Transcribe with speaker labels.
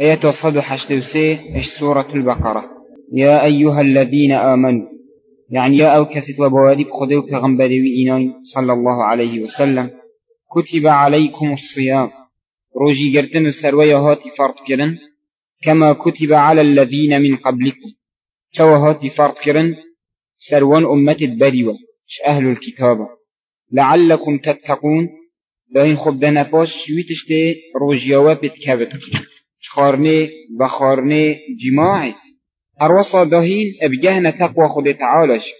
Speaker 1: آيات الصد حشتوسي إش سورة البقرة؟ يا أيها الذين آمنوا يعني يا أو كست وبوادي بخدو پیغمبر إيناي صلى الله عليه وسلم كتب عليكم الصيام. روجي قرتن السروية هاتي فرط كرن كما كتب على الذين من قبلكم. شو هاتي فرط كرن؟ سروان أمة البريوة أهل الكتابة لعلكم تتقون. داين خب دنا باش شويتشتي روجيوا بتكبت. خارني بخارني جماعي أروصا دهين ابجهنا تقوى خد تعالش